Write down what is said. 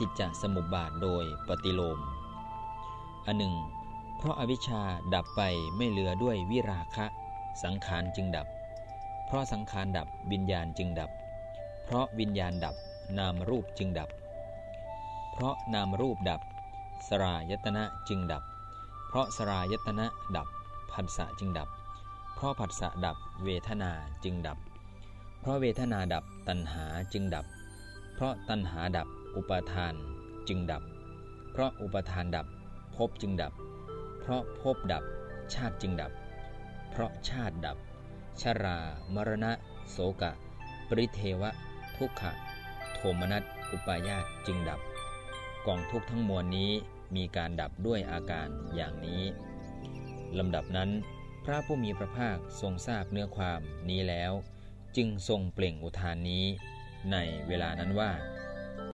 ฏิจจสมุปบาทโดยปฏิโลม อันหนึ่ง เพราะอาวิชชาดับไปไม่เหลือด้วยวิราคะ สังขารจึงดับ เพราะสังขารดับวิญญาณจึงดับ เพราะวิญญาณดับนามรูปจึงดับ เพราะนามรูปดับ สรายตนะจึงดับ เพราะสรายตนะดับผัสสะจึงดับ เพราะผัสสะดับเวทนาจึงดับ เพราะเวทนาดับตัณหาจึงดับ เพราะตัณหาดับ อุปาทานจึงดับ เพราะอุปาทานดับภพจึงดับ เพราะภพดับชาติจึงดับ เพราะชาติดับ ชรา มรณะ โสกะ ปริเทวะ ทุกขะ โทมนัส อุปายาตจึงดับ กองทุกทั้งมวลนี้มีการดับด้วยอาการอย่างนี้ ลำดับนั้น พระผู้มีพระภาคทรงทราบเนื้อความนี้แล้ว จึงทรงเปล่งอุทานนี้ ในเวลานั้นว่า